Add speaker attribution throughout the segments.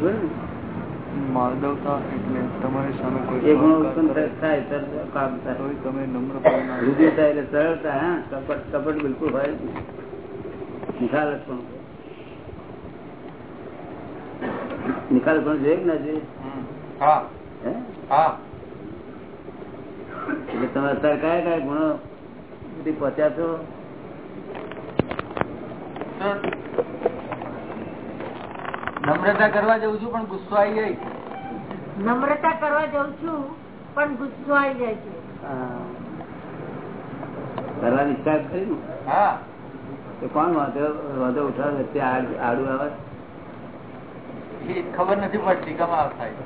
Speaker 1: બરોબર? ને
Speaker 2: એટલે તમારી સામે કોઈ
Speaker 1: એ ગુણો
Speaker 2: સહકાર
Speaker 1: ઉત્પન્ન થાય કામ થાય.
Speaker 2: તમે નમ્રપણે ના
Speaker 1: એટલે સરળતા હા કપટ કપટ બિલકુલ હોય. જ નહીં. નિખાલસ પણ નિખાલસ પણ જોઈએ ના જોઈએ?
Speaker 3: હા.
Speaker 1: હે?
Speaker 3: હા.
Speaker 1: એટલે તમે અત્યારે કયા કયા ગુણો બધી પહોંચ્યા છો?
Speaker 3: નમ્રતા કરવા જઉં છું પણ ગુસ્સો આવી જાય
Speaker 4: નમ્રતા કરવા જઉં છું પણ ગુસ્સો આવી જાય છે.
Speaker 1: હા. કરવાની ઈચ્છા કરી ને
Speaker 3: હા.
Speaker 1: તો કોણ વાંધો વાંધો ઉઠાવે? વચ્ચે આડું આવે?
Speaker 3: એ ખબર નથી પડતી કમાવ થાય?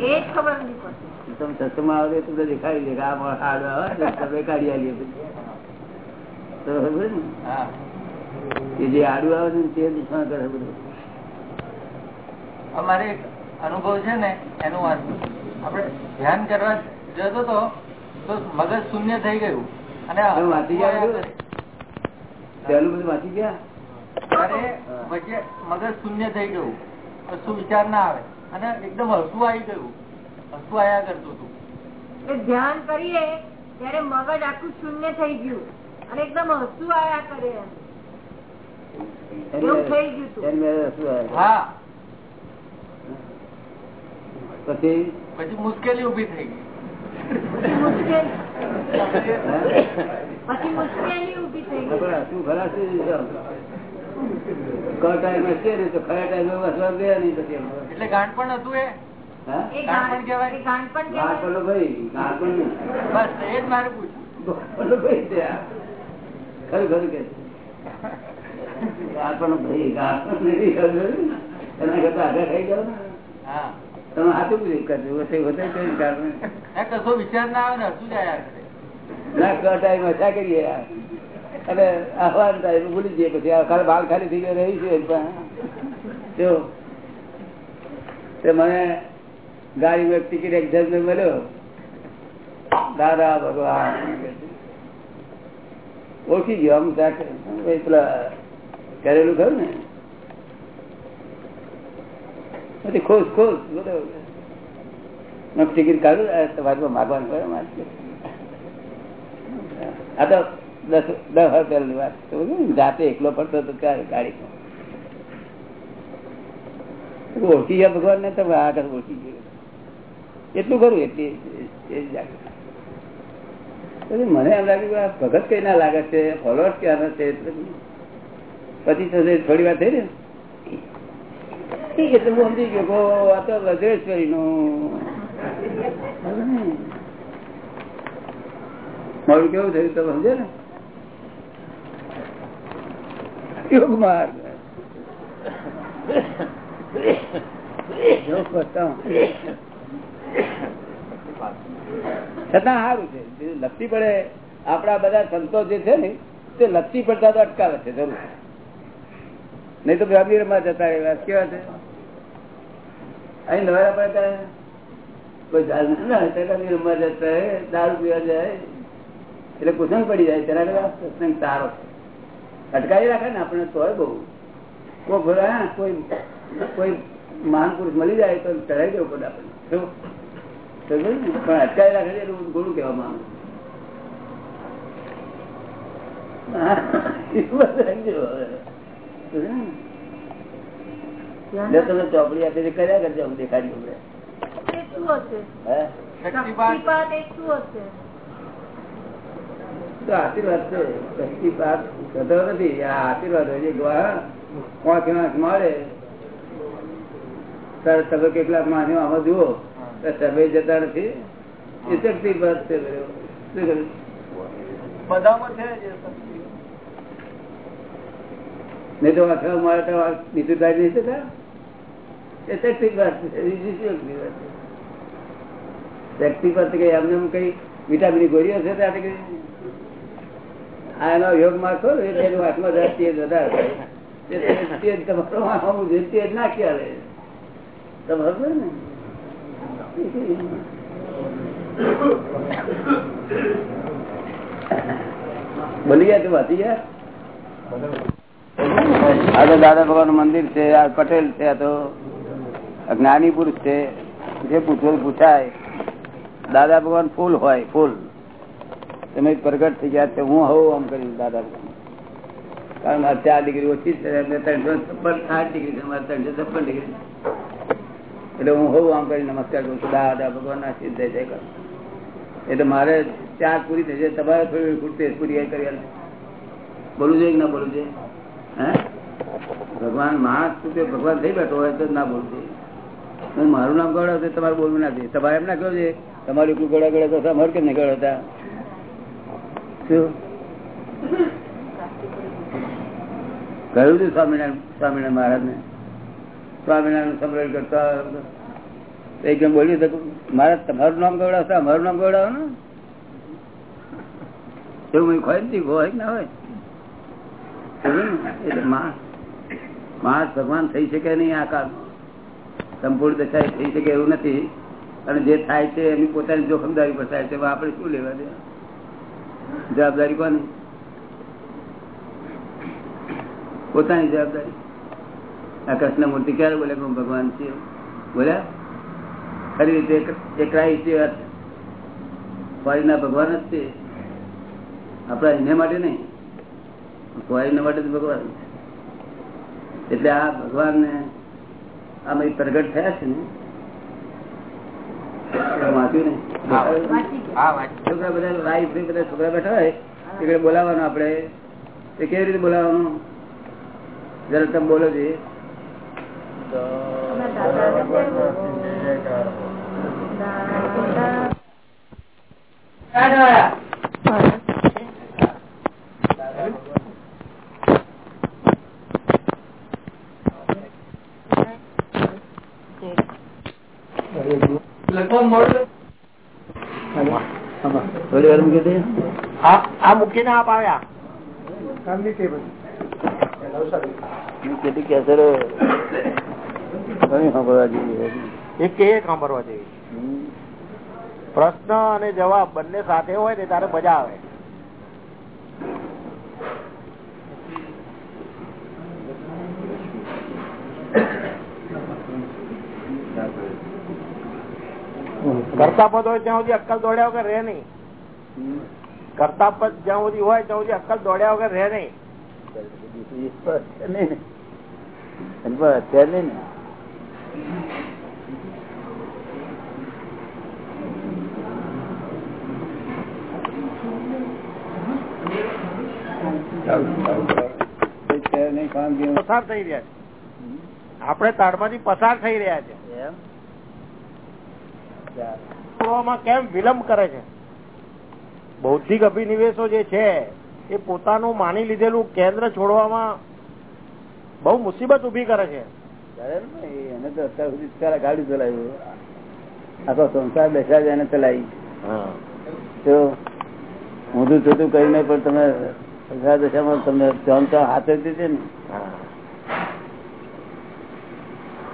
Speaker 4: એ જ ખબર નથી પડતી.
Speaker 1: તમે સત્સંગમાં આવે તો દેખાડી દે આ આડું આવે તમે કાઢી આવીએ. તો ખબર ને? એ જે આડું આવે છે તે નુકસાન કરે બધું.
Speaker 3: અમારે એક અનુભવ છે ને એનું વાત આપણે ધ્યાન કરવા જતો તો તો મગજ શૂન્ય થઈ ગયું. અને
Speaker 1: વાંચી ગયા
Speaker 3: હસવું
Speaker 1: બધું?
Speaker 3: આવ્યા
Speaker 1: પહેલું બધું વાંચી ગયા?
Speaker 3: ત્યારે મગજ શૂન્ય થઈ ગયું. કશું વિચાર ના આવે. અને એકદમ હસવું આવી ગયું. હસવું આયા કરતું હતું.
Speaker 4: એ ધ્યાન કરીએ ત્યારે મગજ આખું શૂન્ય થઈ ગયું. અને એકદમ હસવું આયા કરે. એવું થઈ ગયું?
Speaker 3: હા.
Speaker 1: પછી?
Speaker 3: પછી મુશ્કેલી ઊભી થઈ
Speaker 1: ખરા ખરા કે. છે. ભાઈ ગાળ ખબર. એના કરતા આગળ થઈ ગયો ને.
Speaker 3: હા.
Speaker 1: તમે હાથું પૂછ્યું કરજો
Speaker 3: કશો વિચાર ના આવે ને હસવું જાય
Speaker 1: ના કર મજા કરીએ. અને આહવાન ટાઈમ ભૂલી જઈએ પછી. ખાલી ખાલી થઈ ગયો રહી છે જો. તે મને ગાડી ટિકિટ એક્ઝામ મળ્યો. દાદા ભગવાન. ઓળખી ગયો આમ પેલા કરેલું ખરું ને? પછી ખુશ ખુશ બોલો ટિકિટ કાઢું તમારી માગવાનું કરે આ તો દસ દસ હજારની વાત. જાતે એકલો પડતો હતો ગાડીમાં ઓળખી ગયા ભગવાન ને તમે આગળ ઓળખી ગયો. એટલું કરું એટલી મને એમ લાગ્યું ભગત કઈ ના લાગે છે, ફોલોઅર્સ ક્યાં છે? પછી થોડી વાર થઈ ને એટલે હું સમજી ગયો આ તો વજ્રેશ્વરી નું મારું કેવું થયું તમે સમજે ને? યોગ માર્ગ. છતાં સારું છે લપસી પડે. આપડા બધા સંતો જે છે ને, તે લપસી પડતા તો અટકાવે છે, જરૂર. નહીં તો ગાંધીરમાં જતા રહેવા કેવા છે? અહીં નવરા પડતા કોઈ દારૂ ના જતા દારૂ પીવા જાય. એટલે પડી જાય તેના અટકાવી રાખે ને આપણે તોય બહુ. કોઈ કોઈ કોઈ મહાન પુરુષ મળી જાય તો ચઢાઈ દેવું પડે આપણે શું? સમજ્યું ને? પણ અટકાવી રાખે છે એટલું ગુરુ કહેવા માંગુ હા, એ વાત સમજો હવે. સમજ્યું ને? જો તમે ચોપડી આપી કર્યા કરજો હું? દેખાડી તમે કેટલાક માણસો આમાં જુઓ. સર્વે જતા નથી. એ શક્તિપાત છે?
Speaker 3: બધામાં છે.
Speaker 1: નહીં તો અથડા મારે તો બીજું થાય નહીં થતા એ શક્તિપાત છે બીજું શું શક્તિપાત કઈ એમને એમ કઈ વિટામિન ગોળીઓ છે આ એનો યોગમાં ખરો એટલે હાથમાં તેજ વધારે તમારો આમ જે ના બોલી ગયા તું વાત ગયા આ તો દાદા ભગવાન મંદિર છે, આ પટેલ છે, આ તો જ્ઞાની પુરુષ છે. જે પૂછવું પૂછાય. દાદા ભગવાન ફૂલ હોય, ફૂલ. તમે પ્રગટ થઈ ગયા છે, હું હોઉં આમ કરી દાદા ભગવાન. કારણ આ ચાર ડિગ્રી ઓછી છે, એટલે ત્રણસો છપ્પન આઠ ડિગ્રી છે, મારે ત્રણસો છપ્પન ડિગ્રી એટલે હું હોઉં આમ કરી નમસ્કાર કરું છું. દાદા ભગવાન ના સિદ્ધ જય કરું એટલે મારે ચાર પૂરી જાય. તમારે થોડી પૂરતી પૂરી કરી. બોલવું જોઈએ કે ના બોલવું જોઈએ ભગવાન માણસ શું કે ભગવાન થઈ બેઠો હોય તો ના બોલવું મારું નામ ગળો તો તમારે બોલવું ના જોઈએ. તમારે એમ ના કહ્યું છે, તમારી કોઈ ગળા ગળે તો અમારે કેમ નહીં ગળતા? શું? કહ્યું હતું સ્વામિનારાયણ સ્વામિનારાયણ મહારાજ ને સ્વામિનારાયણ સંભળ કરતા એક જણ બોલ્યું હતું, મારા તમારું નામ ગવડાવતા અમારું નામ ગવડાવો ને. એવું ખોય ને નથી કે ના હોય? એટલે ભગવાન થઈ શકે નહીં આ કાળ સંપૂર્ણ દશા થઈ શકે એવું નથી. અને જે થાય છે એની પોતાની જોખમદારી પર થાય છે આપણે શું લેવા દે જવાબદારી કોની? પોતાની જવાબદારી. આ કૃષ્ણ મૂર્તિ ક્યારે બોલે? ભગવાન છે. બોલ્યા? ખરી રીતે એક- એકરાઈ છે ફોરીના ભગવાન જ છે. આપણા એને માટે નહીં. માટે જ ભગવાન એટલે આ ભગવાન ને આમાં પ્રગટ થયા છે ને એ વાંચ્યું ને
Speaker 4: વાંચી ગયા.
Speaker 3: હા વાંચી.
Speaker 1: છોકરા બધા લાઈફ બધા છોકરા બેઠા હોય એટલે બોલાવવાનું આપણે તે કેવી રીતે બોલાવાનું જરા તમે બોલો છે.
Speaker 4: દાદા.
Speaker 3: લગભગ મોડું
Speaker 1: થોડી વાર મૂકી દઈએ
Speaker 3: આ મૂકીને આપ આવ્યા. કે એક સાંભળવા જેવી. પ્રશ્ન અને જવાબ બંને સાથે હોય ને તારે મજા આવે. કરતા પદ હોય ત્યાં સુધી અક્કલ દોડ્યા વગર રહે નહીં. કરતા પદ જ્યાં સુધી હોય ત્યાં સુધી અક્કલ દોડ્યા વગર રહે નહીં. આપણે તાડમાંથી પસાર થઈ રહ્યા છે. છોડવામાં કેમ વિલંબ કરે છે? બૌદ્ધિક અભિનિવેશો જે છે એ પોતાનું માની લીધેલું કેન્દ્ર છોડવામાં બહુ મુસીબત ઊભી કરે છે.
Speaker 1: ને એને તો અત્યાર સુધી ગાડી ચલાવ્યું આખો સંસાર બેસા જ એને ચલાવી. તો ઊંધું ચોધું કરીને પણ તમે સંસાર દશામાં તમને ધ્યાન તો હાથે દીધી ને.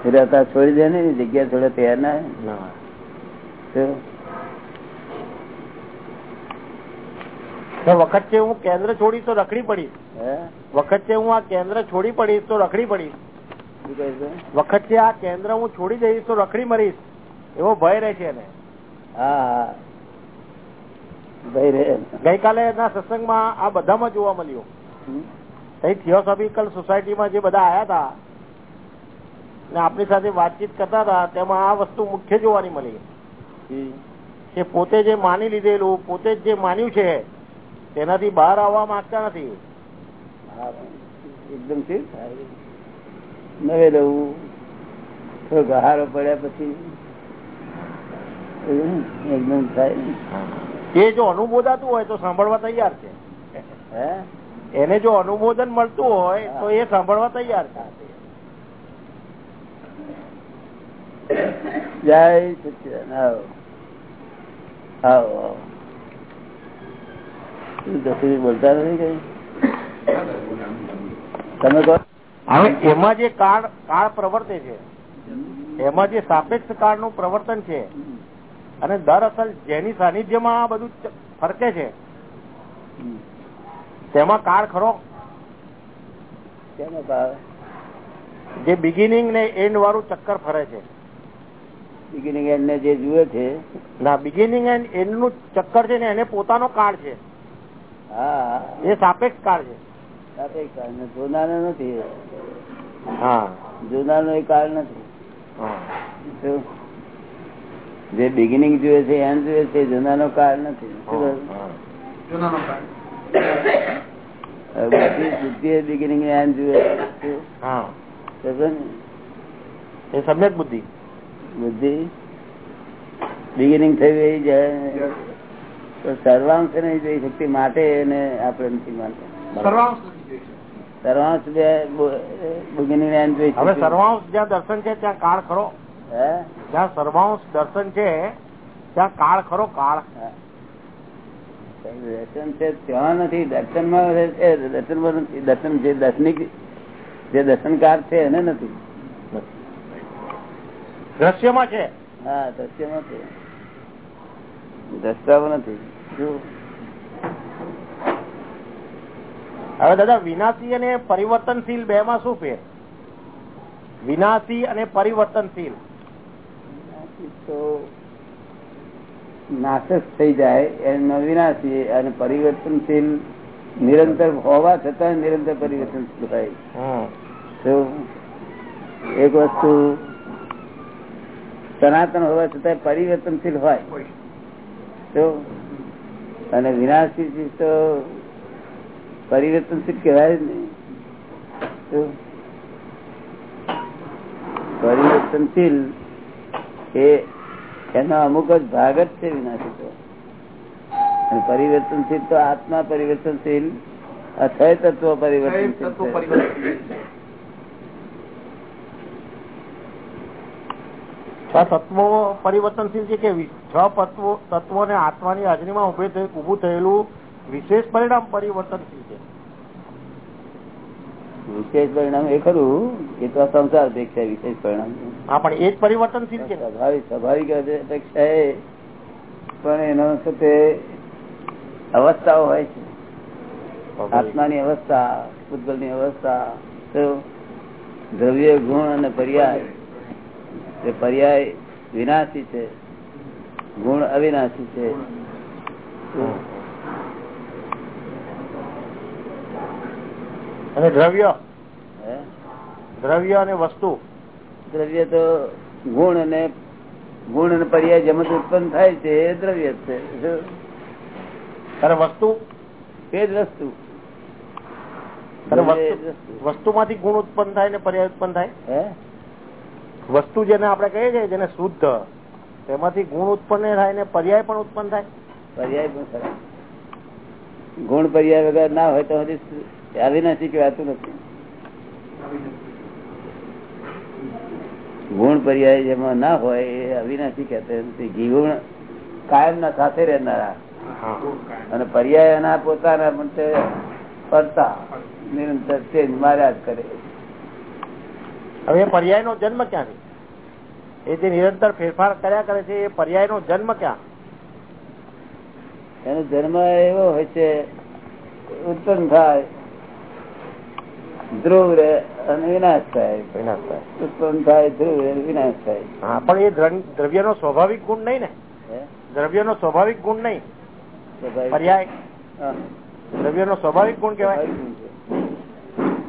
Speaker 1: એટલે અત્યારે છોડી દે ને જગ્યા છોડે તૈયાર ના.
Speaker 3: વખત હું કેન્દ્ર છોડીશ તો રખડી પડીશ. વખત હું આ કેન્દ્ર છોડી પડીશ તો રખડી પડીશ. વખત છે આ કેન્દ્ર હું છોડી દઈશ તો રખડી મરીશ. એવો ભય રહે છે એને.
Speaker 1: હા
Speaker 3: ગઈકાલે એના સત્સંગમાં આ બધામાં જોવા મળ્યું. અહીં થિયોસોફિકલ સોસાયટીમાં જે બધા આયા હતા ને આપણી સાથે વાતચીત કરતા હતા તેમાં આ વસ્તુ મુખ્ય જોવાની મળી. કે પોતે જે માની લીધેલું પોતે જ જે માન્યું છે તેનાથી બહાર આવવા માંગતા નથી.
Speaker 1: એકદમ નવે રહેવું થોડો ગહારો પડ્યા પછી. એકદમ થાય.
Speaker 3: તે જો અનુમોદાતું હોય તો સાંભળવા તૈયાર છે.
Speaker 1: હે?
Speaker 3: એને જો અનુમોદન મળતું હોય તો એ સાંભળવા તૈયાર છે.
Speaker 1: જય સચિદાન આવો આવો. આવો બોલતા નથી કઈ? તમે કહો.
Speaker 3: હવે એમાં જે કાળ કાળ પ્રવર્તે છે એમાં જે સાપેક્ષ કાળનું પ્રવર્તન છે અને દરઅસલ જેની સાનિધ્યમાં આ બધું ફરકે છે તેમાં કાળ ખરો.
Speaker 1: કેમ ભાવે
Speaker 3: જે બિગિનિંગ ને એન્ડ વાળું ચક્કર ફરે છે.
Speaker 1: બિગિનિંગ એન્ડ ને જે જુએ છે.
Speaker 3: ના બિગિનિંગ એન્ડ એન્ડનું ચક્કર છે ને એને પોતાનો કાળ છે.
Speaker 1: હા.
Speaker 3: એ સાપેક્ષ કાળ છે.
Speaker 1: સાપેક્ષ કાળ ને જોનારનો નથી.
Speaker 3: હા.
Speaker 1: જોનારનો એ કાળ નથી. જે બિગિનિંગ જુએ છે એન્ડ જુએ છે જોનારનો કાળ નથી?
Speaker 3: હા.
Speaker 1: બુદ્ધિ બુદ્ધિ એ બિગિનિંગ એન્ડ જુએ છે.
Speaker 3: હા. એ સમ્યક બુદ્ધિ.
Speaker 1: બુદ્ધિ બિગિનિંગ થઈ ગઈ જાય તો સર્વાંશ નહીં જોઈ શકતી માટે એને આપણે નથી માનતા. સર્વાંશ બે બિગિનિંગ એન્ડ જોઈ
Speaker 3: હવે સર્વાંશ જ્યાં દર્શન છે ત્યાં કાળ ખરો.
Speaker 1: હે?
Speaker 3: જ્યાં સર્વાંશ દર્શન છે ત્યાં કાળ ખરો કાળ.
Speaker 1: દર્શન છે ત્યાં નથી દર્શનમાં દર્શન દર્શન જે દર્શનિક જે દર્શનકાર છે એને નથી.
Speaker 3: દ્રશ્યમાં છે?
Speaker 1: હા દ્રશ્યમાં છે. દ્રષ્ટામાં નથી.
Speaker 3: હવે દાદા વિનાશી અને પરિવર્તનશીલ બે માં શું ફેર? વિનાશી અને પરિવર્તનશીલ.
Speaker 1: તો નાશ થઈ જાય એનો વિનાશી અને પરિવર્તનશીલ નિરંતર હોવા છતાં નિરંતર પરિવર્તનશીલ થાય. એક વસ્તુ સનાતન હોવા છતાં પરિવર્તનશીલ હોય. તો અને વિનાશી ચીજ તો પરિવર્તનશીલ કહેવાય જ નહીં. પરિવર્તનશીલ એ એનો અમુક જ ભાગ જ છે વિનાશી તો. પરિવર્તનશીલ તો આત્મા પરિવર્તનશીલ અથય તત્વ પરિવર્તનશીલ છે.
Speaker 3: છ તત્વો પરિવર્તનશીલ છે કે છ તત્વો તત્વોને આત્માની હાજરીમાં ઉભું થયેલું વિશેષ પરિણામ પરિવર્તનશીલ છે.
Speaker 1: વિશેષ પરિણામ એ ખરું એ તો સંસાર અપેક્ષા વિશેષ પરિણામ
Speaker 3: હા પણ એ જ પરિવર્તનશીલ છે.
Speaker 1: સ્વાભાવિક સ્વાભાવિક અપેક્ષા એ પણ એના સાથે અવસ્થાઓ હોય છે. આત્માની અવસ્થા ભૂતગલની અવસ્થા દ્રવ્ય ગુણ અને પર્યાય એ પર્યાય વિનાશી છે. ગુણ અવિનાશી છે.
Speaker 3: અને દ્રવ્ય? દ્રવ્ય અને વસ્તુ?
Speaker 1: દ્રવ્ય તો ગુણ અને ગુણ અને પર્યાય જેમાંથી ઉત્પન્ન થાય છે એ દ્રવ્ય છે?
Speaker 3: વસ્તુ?
Speaker 1: એ જ વસ્તુ.
Speaker 3: વસ્તુ
Speaker 1: માંથી
Speaker 3: વસ્તુમાંથી ગુણ ઉત્પન્ન થાય ને પર્યાય ઉત્પન્ન થાય?
Speaker 1: હે?
Speaker 3: વસ્તુ જેને આપણે કહીએ છીએ જેને શુદ્ધ, તેમાંથી ગુણ ઉત્પન્ન થાય ને પર્યાય પણ ઉત્પન્ન થાય.
Speaker 1: પર્યાય પણ થાય. ગુણ પર્યાય વગર ના હોય તો અવિનાશી કહેવાતું નથી ગુણ પર્યાય જેમાં ના હોય એ અવિનાશી કહેતા નથી. જીવન કાયમ ના સાથે રહેનારા. અને પર્યાય એના પોતાના પણ તે પડતા. નિરંતર ચેન્જ માર્યા જ કરે.
Speaker 3: હવે પર્યાય નો જન્મ ક્યાંથી એ જે નિરંતર ફેરફાર કર્યા કરે છે એ પર્યાય નો જન્મ ક્યાં?
Speaker 1: એનો જન્મ એવો હોય છે ઉત્પન્ન થાય ધ્રુવ રે અને વિનાશ થાય.
Speaker 3: વિનાશ થાય.
Speaker 1: ઉત્પન્ન થાય ધ્રુવ રે વિનાશ થાય.
Speaker 3: હા પણ એ દ્રવ્ય- નો સ્વાભાવિક ગુણ નહીં ને?
Speaker 1: દ્રવ્ય
Speaker 3: નો સ્વાભાવિક ગુણ નહીં. પર્યાય.
Speaker 1: દ્રવ્ય
Speaker 3: નો સ્વાભાવિક ગુણ કહેવાય
Speaker 1: સ્વાભાવિક ગુણ છે. સ્વાભાવિક નથી.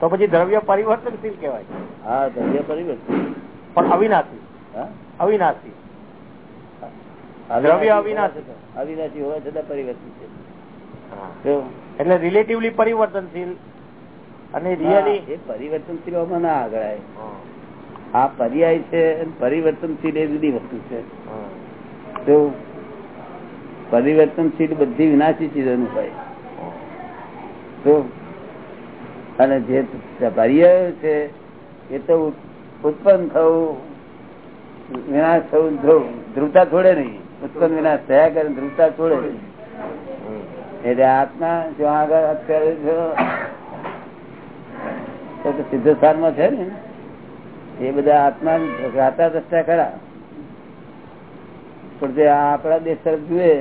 Speaker 3: તો પછી દ્રવ્ય પરિવર્તનશીલ કેવાય
Speaker 1: હા દ્રવ્ય પરિવર્તન.
Speaker 3: પણ અવિનાશી. અવિનાશી. દ્રવ્ય અવિનાશી.
Speaker 1: અવિનાશી હોવા છતાં પરિવર્તન છે.
Speaker 3: એટલે રિલેટિવલી પરિવર્તનશીલ અને રિયલી
Speaker 1: એ પરિવર્તનશીલોમાં ના આગળ. આ પર્યાય છે પરિવર્તનશીલ એ જુદી વસ્તુ છે. જો પરિવર્તનશીલ બધી વિનાશી ચીજોનું હોય. તો અને જે પર્યાય છે, એ તો ઉત્પન્ન થવું, વિનાશ થવું ધ્રુવતા છોડે નહીં. ઉત્પન્ન વિનાશ થયા કરે, ધ્રુવતા છોડે એટલે આત્મા જો આગળ અત્યારે જો સિદ્ધ સ્થાનમાં છે ને, એ બધા આત્મા રાતા દ્રષ્ટા ખરા. પણ જે આપણા દેશ તરફ જુએ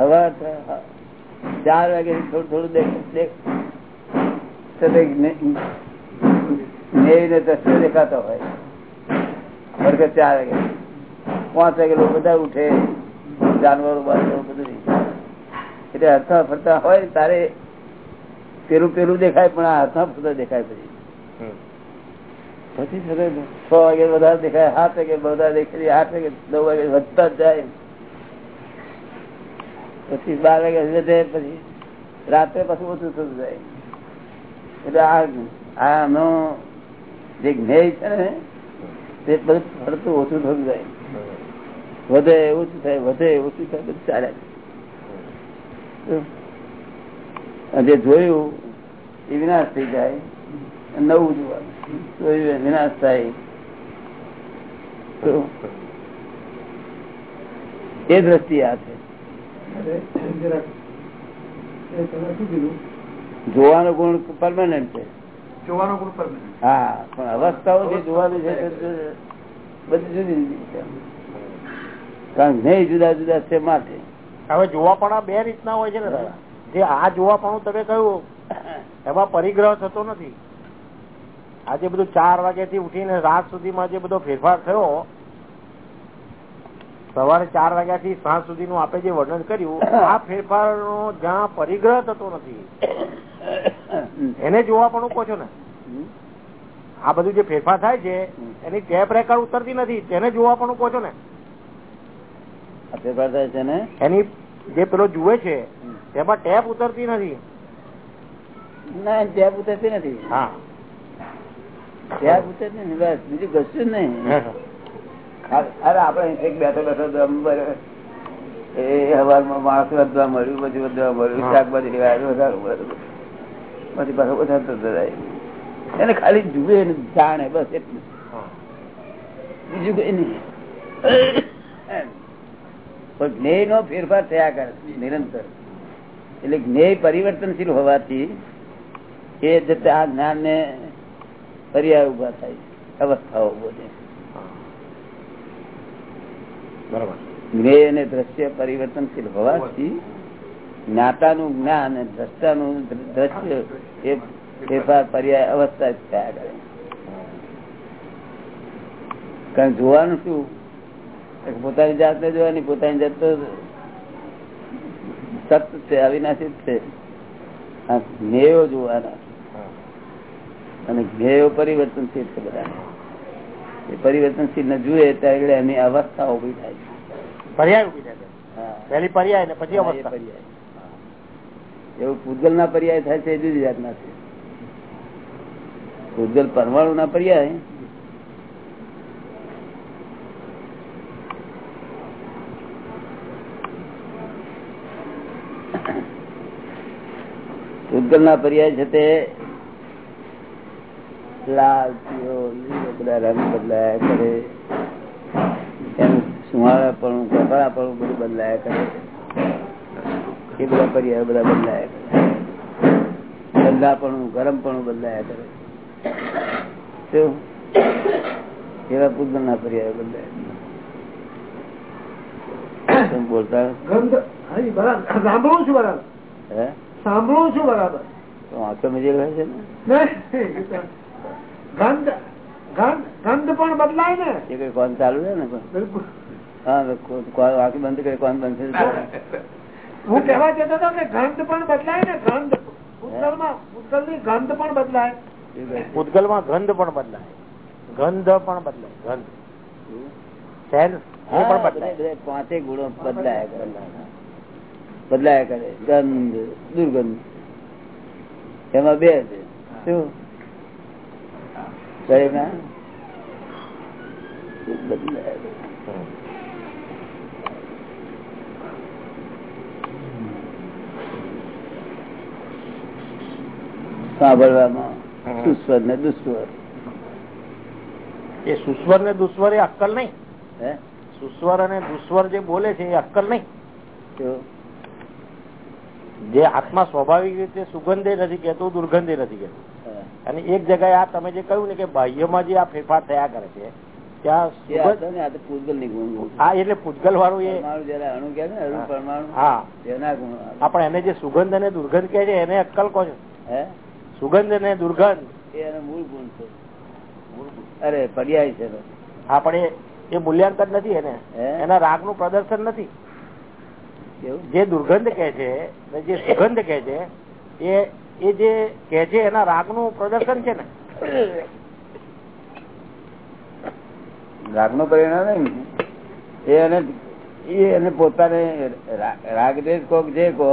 Speaker 1: હવા ચાર વાગે થોડું થોડું દેખ દેખ. તો તે જ્ઞ- નેવી ને દ્રશ્યો દેખાતો હોય? વર્ગ ચાર વાગે. પાંચ વાગે લોકો બધા ઉઠે. જાનવરો બધું એટલે હાથમાં ફરતા હોય તારે પેલું પેલું દેખાય પણ આ હાથમાં ફરતા દેખાય પછી. પછી છ વાગે વધારે દેખાય સાત વાગે વધારે દેખાય આઠ વાગે નવ વાગે વધતા જ જાય. પછી બાર વાગે વધે, પછી રાત્રે પછી ઓછું થતું જાય. એટલે આનો જે જ્ઞેય છે ને, તે બધું ફરતું ઓછું થતું જાય. વધે, ઓછું થાય, વધે, ઓછું થાય, બધું ચાલે જે જોયું, એ વિનાશ થઈ જાય. નવું જોવાનું. જોયું વિનાશ થાય. એ દ્રષ્ટિ આ છે. જોવાનો ગુણ પરમાનન્ટ છે.
Speaker 2: જોવાનો ગુણ પરમાનન્ટ
Speaker 1: હા પણ અવસ્થાઓ જે જોવાનું છે બધી જુદી જુદી છે. કારણ નહીં જુદા જુદા છે માટે.
Speaker 3: હવે જોવા પણ આ બે રીતના હોય છે ને દાદા જે આ જોવા પણ તમે કહ્યું એમાં પરિગ્રહ થતો નથી. આજે બધું ચાર વાગ્યા થી ઉઠીને રાત સુધીમાં જે બધો ફેરફાર થયો સવારે ચાર વાગ્યા થી સાંજ સુધીનું આપે જે વર્ણન કર્યું આ ફેરફાર નો જ્યાં પરિગ્રહ થતો નથી એને જોવા પણ કહો છો ને. આ બધું જે ફેરફાર થાય છે એની ટેપ રેકર્ડ ઉતરતી નથી તેને જોવા પણ કહો છો ને
Speaker 1: ફેરફાર થાય છે ને?
Speaker 3: એની જે પેલો જુએ છે તેમાં ટેપ ઉતરતી નથી.
Speaker 1: ના ટેપ ઉતરતી નથી.
Speaker 3: હા.
Speaker 1: ટેપ ઉતરતી નથી બસ બીજું કશું નહીં. અરે આપડે એક બેઠો બેઠો. એ હવામાં માણસ વધવા મળ્યું પછી વધવા મળ્યું શાકભાજી વધારે. પછી પાછો વધારે જાય એને ખાલી જુએ ને જાણે બસ એટલું. બીજું કઈ નહીં. પણ જ્ઞેય નો ફેરફાર થયા કરે નિરંતર. એટલે જ્ઞેય પરિવર્તનશીલ હોવાથી એ જતા આ જ્ઞાન ને પર્યાય ઊભા થાય અવસ્થાઓ બધી
Speaker 3: બરોબર.
Speaker 1: જ્ઞેય અને દ્રશ્ય પરિવર્તનશીલ હોવાથી જ્ઞાતાનું જ્ઞાન અને દ્રષ્ટાનું દ્રશ્ય એ ફેરફાર પર્યાય અવસ્થા જ થયા કરે. કારણ જોવાનું શું? પોતાની જાતને જોવાની પોતાની જાત તો સત છે અવિનાશી જ છે. આ જ્ઞેયો જોવાના. અને જ્ઞેયો પરિવર્તનશીલ છે બધા એ પરિવર્તનશીલ ને જુએ ત્યારે એની અવસ્થા ઊભી થાય છે.
Speaker 3: પર્યાય ઊભી થાય પહેલી પર્યાય ને પછી અવસ્થા.
Speaker 1: પર્યાય. એવું પૂતગલ ના પર્યાય થાય છે એ જુદી જાતના છે. પૂતગલ પરમાણુ ના પર્યાય. પૂતગલ ના પર્યાય છે તે લાલ પીળો બધા રંગ બદલાયા કરે એનું કપડા પણ બધું બદલાયા કરે એ બધા પર્યાય બધા બદલાયા કરે. ઠંડાપણું ગરમપણું બદલાયા કરે શું? એવા પૂતગલ ના પર્યાય બદલાયા બોલતા
Speaker 5: સાંભળું છું બરાબર. સાંભળું છું બરાબર
Speaker 1: વાંચો આંખો મજે રહે છે ને?
Speaker 5: ગંધ પણ બદલાય ને.
Speaker 1: એ કઈ કોણ ચાલુ છે ને?
Speaker 5: બિલકુલ.
Speaker 1: હા તો કો- કો- આંખ બંધ કરે કોણ બંધ
Speaker 5: હું કહેવા જતો હતો કે ગંધ પણ બદલાય ને ગંધ. ભૂતગલમાં ભૂતગલની ગંધ પણ બદલાય.
Speaker 3: ગંધ પણ બદલાય. ગંધ પણ બદલાય ગંધ.
Speaker 1: પાંચે ગુણો બદલાયા કરે. બદલાયા કરે. ગંધ દુર્ગંધ. એમાં બે છે. શું? સાંભળવામાં સુસ્વર ને દુસ્વર.
Speaker 3: એ સુસ્વર ને દુસ્વર એ અક્કલ નહીં.
Speaker 1: હે?
Speaker 3: સુસ્વર અને દુસ્વર જે બોલે છે એ અક્કલ નહીં? જે. આત્મા સ્વાભાવિક રીતે સુગંધે નથી કેતો દુર્ગંધે નથી કહેતો.
Speaker 1: હા.
Speaker 3: અને એક જગ્યાએ આ તમે જે કહ્યું ને કે બાહ્યમાં જે આ ફેરફાર થયા કરે છે સુગંધ હા હા. હા.
Speaker 1: એને
Speaker 3: જે અને દુર્ગંધ કે છે એને અક્કલ કહો છો. સુગંધ અને દુર્ગંધ.
Speaker 1: એનો મૂળ ગુણ છે. અરે પર્યાય છે
Speaker 3: આપણે એ મૂલ્યાંકન નથી એને. એના રાગનું પ્રદર્શન નથી. જે દુર્ગંધ કે છે જે સુગંધ કે છે એ એ જે કે છે એના રાગનું પ્રદર્શન છે ને?
Speaker 1: રાગનું પરિણામ એને એને પોતાને રાગ દેશ કોક જે કો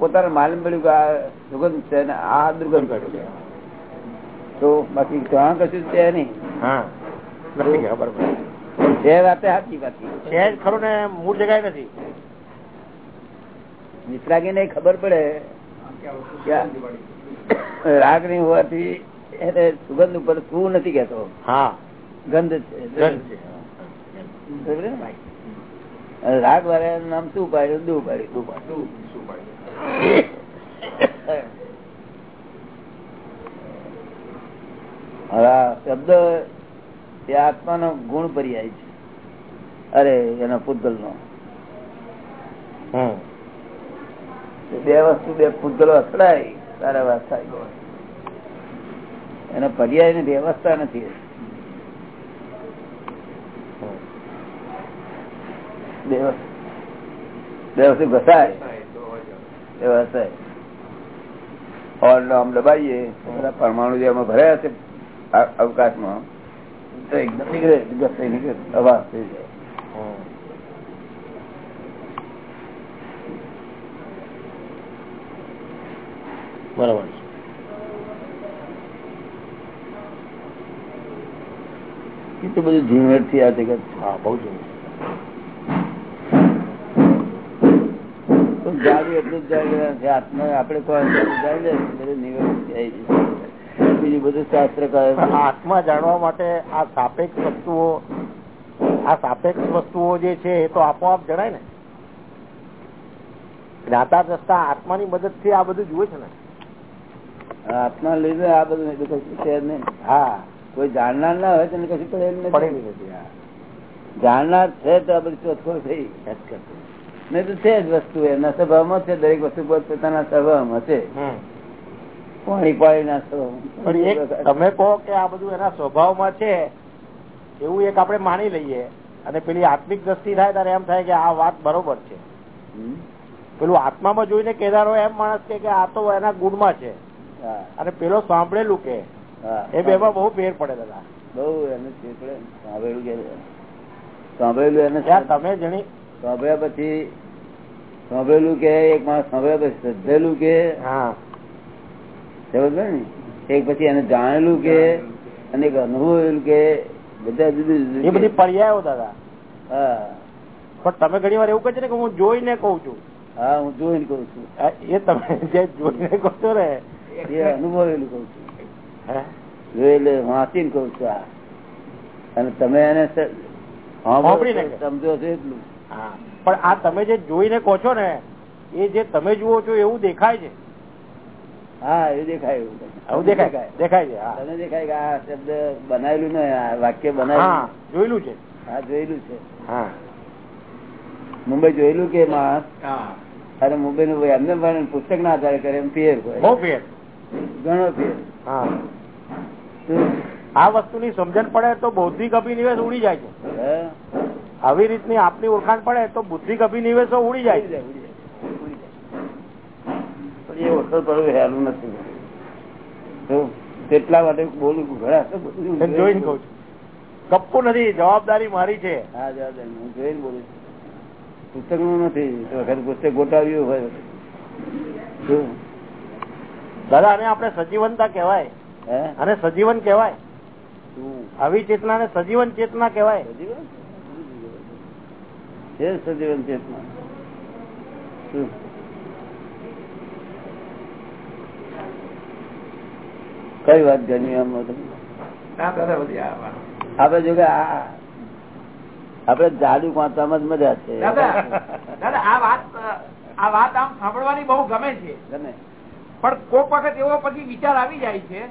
Speaker 1: પોતાને માલુમ પડ્યું કે આ દુર્ગંધ છે ને આ દુર્ગંધ છે. તો બાકી ત્યાં કશું છે નહીં. વાતે સાચી વાત
Speaker 3: છે. ખરું ને મૂળ જગાય નથી.
Speaker 1: વિતરાગી ને ખબર પડે. કે રાગ નહીં હોવાથી એને સુગંધ ઉપર શું નથી કેતો
Speaker 3: હા.
Speaker 1: ગંધ છે રાગ વાળા નામ શું પાડ્યું? દુ પાડ્યું. દુ પાડ્યું. હવે આ શબ્દ એ આત્માનો ગુણ પર્યાય છે. અરે એનો પૂતગલ નો
Speaker 3: હમ.
Speaker 1: બે વસ્તુ, બે પૂતગલો અથડાય તારા વાત એનો પર્યાયની વ્યવસ્થા નથી. હોલ નો આમ દબાઈએ બધા પરમાણુ જે અમે ભરાયા છે અવકાશમાં, તો એકદમ નીકળે નીકળે અવાજ થઈ જાય.
Speaker 3: બરોબર.
Speaker 1: કેટલું બધું ઝીણવટથી આ જગત
Speaker 3: બહુ આ આત્મા જાણવા માટે આ સાપેક્ષ વસ્તુઓ, આ સાપેક્ષ વસ્તુઓ જે છે એ તો આપોઆપ જણાય ને. જ્ઞાતા દ્રષ્ટા આત્માની મદદથી આ બધું જુએ છે ને.
Speaker 1: આત્મા લીધે આ બધું કશું છે નહીં.
Speaker 3: હા
Speaker 1: કોઈ જાણનાર ના હોય તેને કશું પડે એમ નથી. જાણનાર છે તો આ બધી ચોખ્ખો થઈ. નહીં તો છે જ વસ્તુ એના સ્વભાવમાં છે દરેક વસ્તુ પોતાના સ્વભાવમાં છે. પાણી પાણી ના
Speaker 3: સ્વભાવ તમે કહો કે આ બધું એના સ્વભાવમાં છે એવું એક આપણે માની લઈએ. અને પેલી આત્મિક દ્રષ્ટિ થાય ત્યારે એમ થાય કે આ વાત બરોબર છે? પેલું આત્મામાં જોઈને કેદારો એમ માણસ કે કે આ તો એના ગુણમાં છે. અને પેલો સાંભળેલું કે એ બે માં બહુ ફેર પડે દાદા.
Speaker 1: બહુ એને. સાંભળેલું કે સાંભળેલું એને
Speaker 3: તમે જણી
Speaker 1: સાંભળ્યા પછી સાંભળેલું કે એક માણસ સાંભળ્યા પછી શ્રદ્ધેલું કે
Speaker 3: હા.
Speaker 1: સમજ ને? એક પછી એને જાણેલું કે અને એક અનુભવેલું કે બધા જુદી જુદી
Speaker 3: એ બધી પર્યાયો દાદા.
Speaker 1: હા.
Speaker 3: પણ તમે ઘણી વાર એવું કહે છે ને કે હું જોઈને કઉ છું.
Speaker 1: હા હું જોઈને કઉ છું.
Speaker 3: એ તમે જે જોઈને કહો છો ને
Speaker 1: એ અનુભવેલું કઉ છું. જોયેલું વાંચીને કઉ છું આ. અને તમે એને સમજો છો એટલું.
Speaker 3: પણ આ તમે જે જોઈને કહો છો ને એ જે તમે જુઓ છો એવું દેખાય છે?
Speaker 1: હા એવું દેખાય એવું
Speaker 3: દેખાય. દેખાય? છે હા.
Speaker 1: તમને દેખાય કે આ શબ્દ બનાવેલું ને વાક્ય બનાવેલું
Speaker 3: જોયેલું છે.
Speaker 1: હા જોયેલું છે.
Speaker 3: હા.
Speaker 1: મુંબઈ જોયેલું કે માણસ? અને મુંબઈ નું એમને પણ પુસ્તક ના આધારે કરે એમ ફેર હોય.
Speaker 3: ફેર.
Speaker 1: ઘણો ફેર?
Speaker 3: આ વસ્તુની સમજણ પડે તો બૌદ્ધિક અભિનિવેશ ઉડી જાય છે આવી રીતની આપની ઓળખાણ પડે તો બુદ્ધિક અભિનિવેશો ઉડી જાય છે
Speaker 1: એ વખત પડવું હેલું નથી? તેટલા માટે બોલું. ઘણા
Speaker 3: જોઈને કઉ છું કપકું નથી જવાબદારી મારી છે
Speaker 1: હા જવાબદારી હું જોઈને બોલું છું પુસ્તકનું નથી વખત પુસ્તક ગોટાવ્યું હોય?
Speaker 3: દાદા આને આપણે સજીવનતા કહેવાય. અને સજીવન કહેવાય. આવી ચેતના ને સજીવન ચેતના કહેવાય.
Speaker 1: સજીવન? ચેતના. કઈ વાત ગમી આમ આપડે જો કે આ આપડે જાદુ વાંચવામાં જ મજા છે.
Speaker 5: આ વાત આ વાત આમ સાંભળવાની બહુ ગમે છે.
Speaker 1: ગમે.
Speaker 5: પણ કોક વખત એવો પછી વિચાર આવી જાય છે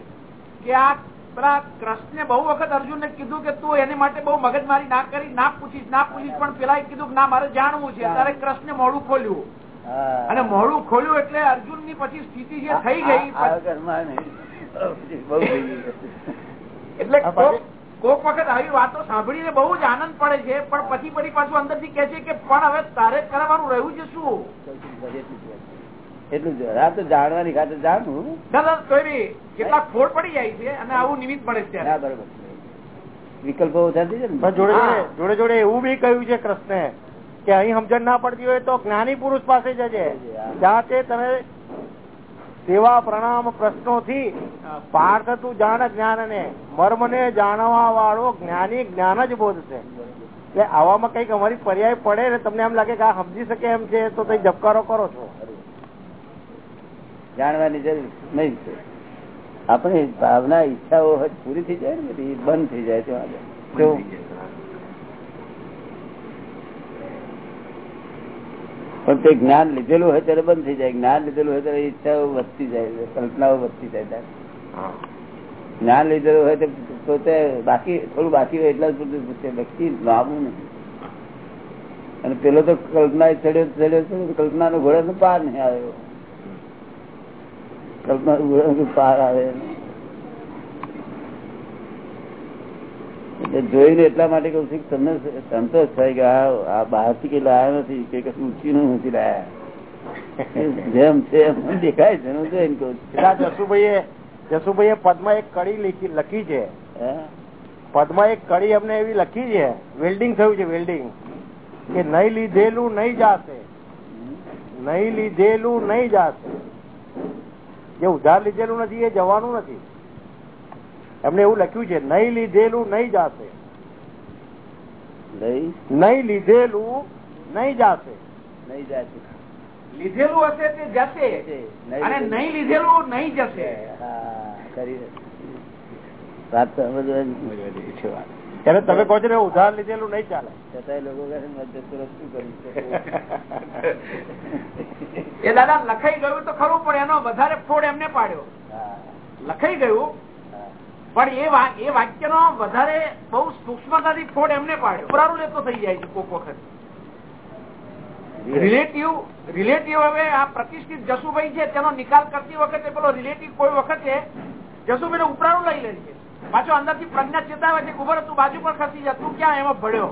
Speaker 5: કે આ પેલા કૃષ્ણે બહુ વખત અર્જુનને કીધું કે તું એની માટે બહુ મગજમારી ના કરી ના પૂછીશ ના પૂછીશ પણ પેલા કીધું કે ના મારે જાણવું છે ત્યારે કૃષ્ણે મોડું ખોલ્યું અને મોડું ખોલ્યું એટલે અર્જુનની પછી સ્થિતિ જે થઈ ગઈ એટલે કોક વખત આવી વાતો સાંભળીને બહુ જ આનંદ પડે છે પણ પછી પછી પાછું અંદરથી કે છે કે પણ હવે તારે કરવાનું રહ્યું છે શું
Speaker 1: એટલું જ. તો જાણવાની
Speaker 5: ખાતે બી કેટલાક ફોડ પડી જાય છે અને આવું નિમિત્ત પડે છે
Speaker 1: બરોબર. વિકલ્પો ઓછા થઈ જાય
Speaker 3: જોડે જોડે જોડે જોડે એવું બી કહ્યું છે કૃષ્ણે કે અહીં સમજણ ના પડતી હોય તો જ્ઞાની પુરુષ પાસે જજે. જ્યાં તે તમે સેવા પ્રણામ પ્રશ્નો થી પાર થતું જાણ જ્ઞાન ને મર્મ ને જાણવા વાળો જ્ઞાની જ્ઞાન જ બોધશે એટલે આવામાં કંઈક અમારી પર્યાય પડે ને તમને એમ લાગે કે આ સમજી શકે એમ છે તો તમે જબકારો કરો છો.
Speaker 1: જાણવાની જરૂર નહીં છે. આપણે ભાવના ઈચ્છાઓ હોય પૂરી થઈ જાય ને બધી બંધ થઈ જાય છે પણ તે જ્ઞાન લીધેલું હોય ત્યારે બંધ થઈ જાય. જ્ઞાન લીધેલું હોય ત્યારે ઈચ્છાઓ વધતી જાય કલ્પનાઓ વધતી જાય ત્યારે. જ્ઞાન લીધેલું હોય તો પોતે બાકી થોડું બાકી હોય એટલા જ પૂરતું પૂછે વ્યક્તિ લાવવું નહીં. અને પેલો તો કલ્પના ચડ્યો ચડ્યો કલ્પના નો ઘોડો તો પાર નહીં આવ્યો. કલ્પના પાર આવે. એટલે જોઈને એટલા માટે કઉ છું કે તમને સંતોષ થાય કે આ બહારથી કઈ લાયા નથી કે કશું ઊંચીનું નથી લાયા. જેમ છે એમ દેખાય છે હું જોઈને કઉ
Speaker 3: જસુભાઈ જસુભાઈએ પદમાં એક કડી લખી છે? પદમાં એક કડી અમને એવી લખી છે. વેલ્ડિંગ થયું છે વેલ્ડિંગ. કે નહીં લીધેલું નહીં જાશે. નહીં લીધેલું નહીં જાશે. જે ઉધાર લીધેલું નથી એ જવાનું નથી. એમને એવું લખ્યું છે નહીં લીધેલું નહીં જાશે.
Speaker 1: નહીં?
Speaker 3: નહીં લીધેલું નહીં જાશે.
Speaker 1: નહીં જાય
Speaker 5: લીધેલું હશે તે જશે. અને નહીં લીધેલું નહીં જશે.
Speaker 1: હા, કરી વાત.
Speaker 3: ત્યારે તમે કહો છો ને ઉધાર લીધેલું નહીં ચાલે.
Speaker 1: છતાંય લોકો?
Speaker 5: એ દાદા લખાઈ ગયું તો ખરું પણ એનો વધારે ફોડ એમને પાડ્યો. લખાઈ ગયું પણ એ વાક્ય નો વધારે બહુ સૂક્ષ્મતાથી ફોડ એમને પાડ્યો. પુરારું લેતો થઈ જાય છે કોક વખત. રિલેટિવ રિલેટિવ હવે આ પ્રતિષ્ઠિત જસુભાઈ છે તેનો નિકાલ કરતી વખતે પેલો રિલેટિવ કોઈ વખતે જસુભાઈ ઉપરાણું લઈ લે છે. પાછો અંદરથી પ્રજ્ઞા ચેતાવે છે ઉભર તું બાજુ પર ખસી જાય તું ક્યાં એમાં ભળ્યો?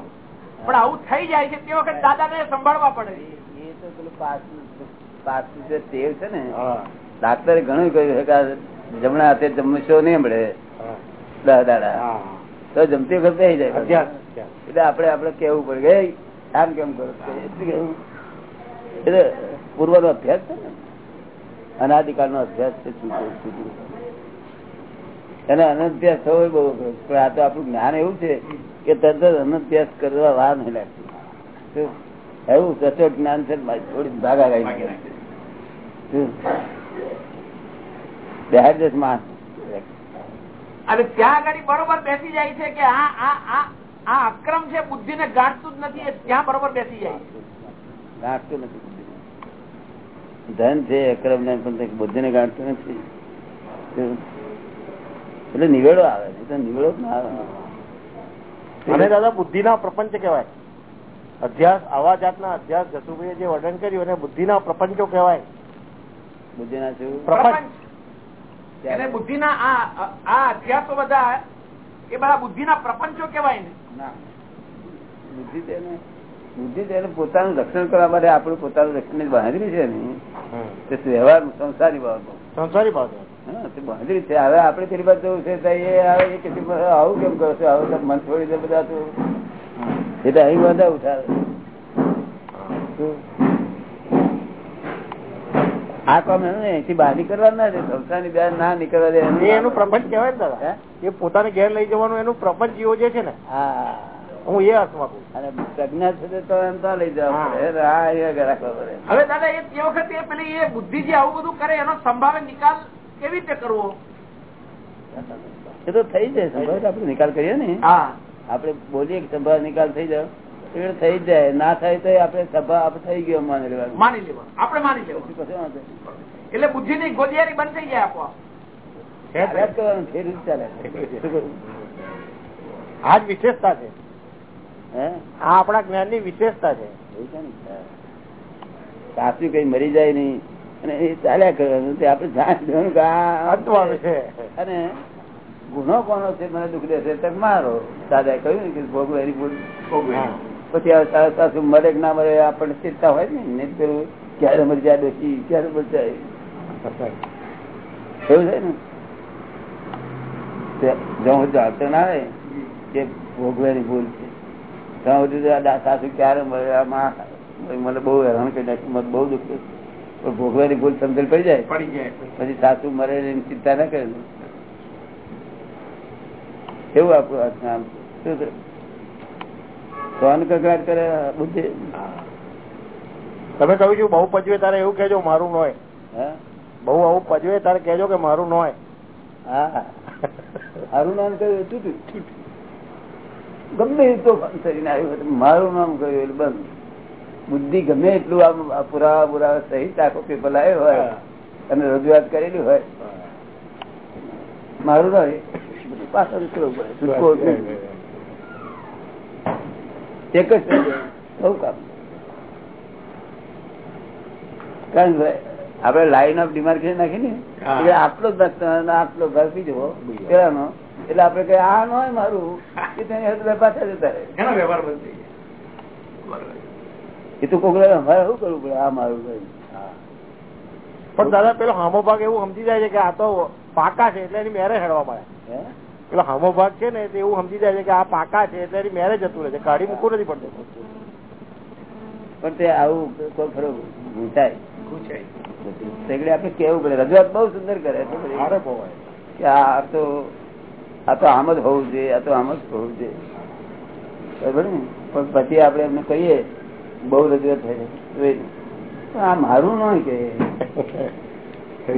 Speaker 5: પણ આવું થઈ જાય છે તે વખત દાદા ને સંભાળવા પડે.
Speaker 1: એ તો પેલું પાછું પાછું જે તેલ છે ને ડાક્ટરે ઘણું કહ્યું છે કે જમણા હાથે જમશો નહીં મળે. દાડા તો જમતી વખત થઈ જાય.
Speaker 3: અભ્યાસ
Speaker 1: એટલે આપડે આપડે કેવું પડે કે આમ કેમ કરો? એટલું પૂર્વ નો અભ્યાસ છે ને. અનાધિકાર નો અભ્યાસ છે એને અનભ્યાસ થવો બહુ પણ આ તો આપણું જ્ઞાન એવું છે કે તરત જ અનભ્યાસ કરવા વાર નહીં લાગતી. એવું સચોટ જ્ઞાન છે થોડી ભાગા ગાઈ દેશ માણસ.
Speaker 5: અને ત્યાં આગળ બરોબર બેસી જાય છે કે આ આ આ આ અક્રમ છે બુદ્ધિ ને ગાંઠતું જ નથી ત્યાં બરોબર બેસી જાય છે.
Speaker 1: ગાંઠતું નથી ધન છે અક્રમ ને પણ બુદ્ધિ ને ગાંઠતું નથી? એટલે નિવેડો આવે નહીં નિવેડો ના આવે.
Speaker 3: અને દાદા બુદ્ધિના પ્રપંચ કહેવાય. અધ્યાસ આવા જાતના અધ્યાસ જસુભાઈએ જે વર્ણન કર્યું એને બુદ્ધિના પ્રપંચો કહેવાય.
Speaker 1: બુદ્ધિ ના શું?
Speaker 5: પ્રપંચ. બુદ્ધિ ના આ આ અધ્યાસો બધા એ બધા બુદ્ધિના પ્રપંચો કેવાય ને.
Speaker 1: બુદ્ધિ તેને બુદ્ધિ તેને પોતાનું રક્ષણ કરવા માટે આપણું પોતાનું રક્ષણ બાંધરી છે ને. તે વ્યવહાર સંસારી બાબતો.
Speaker 3: સંસારી બાબતો.
Speaker 1: બાંધરી છે. હવે આપડે બાજુ જવું છે એ આવે કેમ કરો છો? આવું તો મન છોડી દે બધા તું? એટલે અહીં બધા ઉઠાવે. આ કામ એનું અહીંથી બહાર નીકળવા ના દે સંસારની બહાર ના નીકળવા દે
Speaker 3: એનું પ્રપંચ કહેવાય ને દાદા. એ પોતાને ઘેર લઈ જવાનું એનું પ્રપંચ યોજે છે ને
Speaker 1: હા.
Speaker 3: હું એ અર્થમાં
Speaker 1: અને પ્રજ્ઞા છે તો એમ તો લઈ જવા પડે.
Speaker 5: હવે દાદા એ વખતે એ પેલી એ બુદ્ધિ જે આવું બધું કરે એનો સંભાવે નિકાલ કેવી રીતે કરવો?
Speaker 1: એ તો થઈ જાય સંભાવ આપડે નિકાલ કરીએ ને. આપડે બોલીએ કે સંભાવ નિકાલ થઈ જાય. એ થઈ જાય. ના થાય તો આપડે સભા થઈ ગયો માની લેવાનું.
Speaker 5: માની લેવા આપડે માની લેવા
Speaker 1: પછી કશો વાંધો નહીં.
Speaker 5: એટલે બુદ્ધિ ની ગોદિયારી બંધ થઈ જાય આપો
Speaker 1: અભ્યાસ કરવાનો ફેર જ ચાલે.
Speaker 3: આ જ વિશેષતા છે.
Speaker 1: હે?
Speaker 3: આ આપણા જ્ઞાનની વિશેષતા છે.
Speaker 1: ને? સાસુ કઈ મરી જાય નહીં. અને એ ચાલ્યા કરવાનું તે આપણે જાણ
Speaker 3: છે.
Speaker 1: અને ગુનો કોનો છે? મને દુઃખ દેશે તો મારો. દાદા કહ્યું ને કે ભોગવેરી ભૂલ પછી સાસુ મરે કે ના મરે આપણને ચિંતા હોય ને? પેલું ક્યારે મરી જાય દોષી ક્યારે મરી જાય? એવું છે ને? જો હું જાણતો ના આવે કે ભોગવેરી ભૂલ છે. ત્યાં સુધી સાસુ ક્યારે મળે આમાં મને બહુ હેરાન કરી નાખ્યું મને બહુ દુઃખ થયું. પણ ભોગવેરી ભૂલ સમજણ પડી જાય.
Speaker 5: પડી જાય
Speaker 1: પછી સાસુ મરે એની ચિંતા ના કરે. એવું આપણું કામ શું? કકડાટ કરે બુદ્ધિ?
Speaker 3: તમે કહ્યું છું બહુ પજવે તારે એવું કેજો મારું નોય.
Speaker 1: હા?
Speaker 3: બહુ આવું પજવે તારે કેજો કે મારું નોય.
Speaker 1: હા. મારું નામ કહ્યું તૂટ્યું. ગમે તો તો કરીને આવ્યું મારું નામ કહ્યું એટલે બંધ. બુદ્ધિ ગમે એટલું આમ પુરાવા પુરાવા સહિત આખો પેપર લાવ્યો હોય અને રજૂઆત કરેલી હોય. મારું નહીં પાછળ ઉતરવું પડે. એક જ બહુ કામ. કારણ કે આપડે લાઈન ઓફ ડિમાર્કેશન નાખી ને એટલે આટલો ભાગ આટલો ભાગ બીજો પેલાનો. એટલે આપડે કઈ આ ન હોય મારું. કે તેની પાછા જતા રહે.
Speaker 5: ઘણા વ્યવહાર બંધ થઈ ગયા.
Speaker 1: એ તો કોક અમારે શું કરવું પડે? આ મારું કઈ
Speaker 3: પણ દાદા પેલો હામો ભાગ એવું સમજી જાય છે કે આ તો પાકા છે એટલે એની મેરે હેડવા મળે પેલો હામો ભાગ છે ને એવું સમજી જાય છે કે આ પાકા છે એટલે એની મેરે જતું રહે છે. કાઢી મૂકવું નથી પડતું.
Speaker 1: પણ તે આવું કોઈ ખરો
Speaker 5: ઘૂંચાય
Speaker 1: ઘૂંચાય આપડે કેવું પડે? રજૂઆત બહુ સુંદર કરે છે કે આ તો આ તો આમ જ હોવું જોઈએ આ તો આમ જ હોવું જોઈએ. બરાબર ને? પણ પછી આપડે એમને કહીએ બહુ રજૂઆત પણ આ મારું ન કે.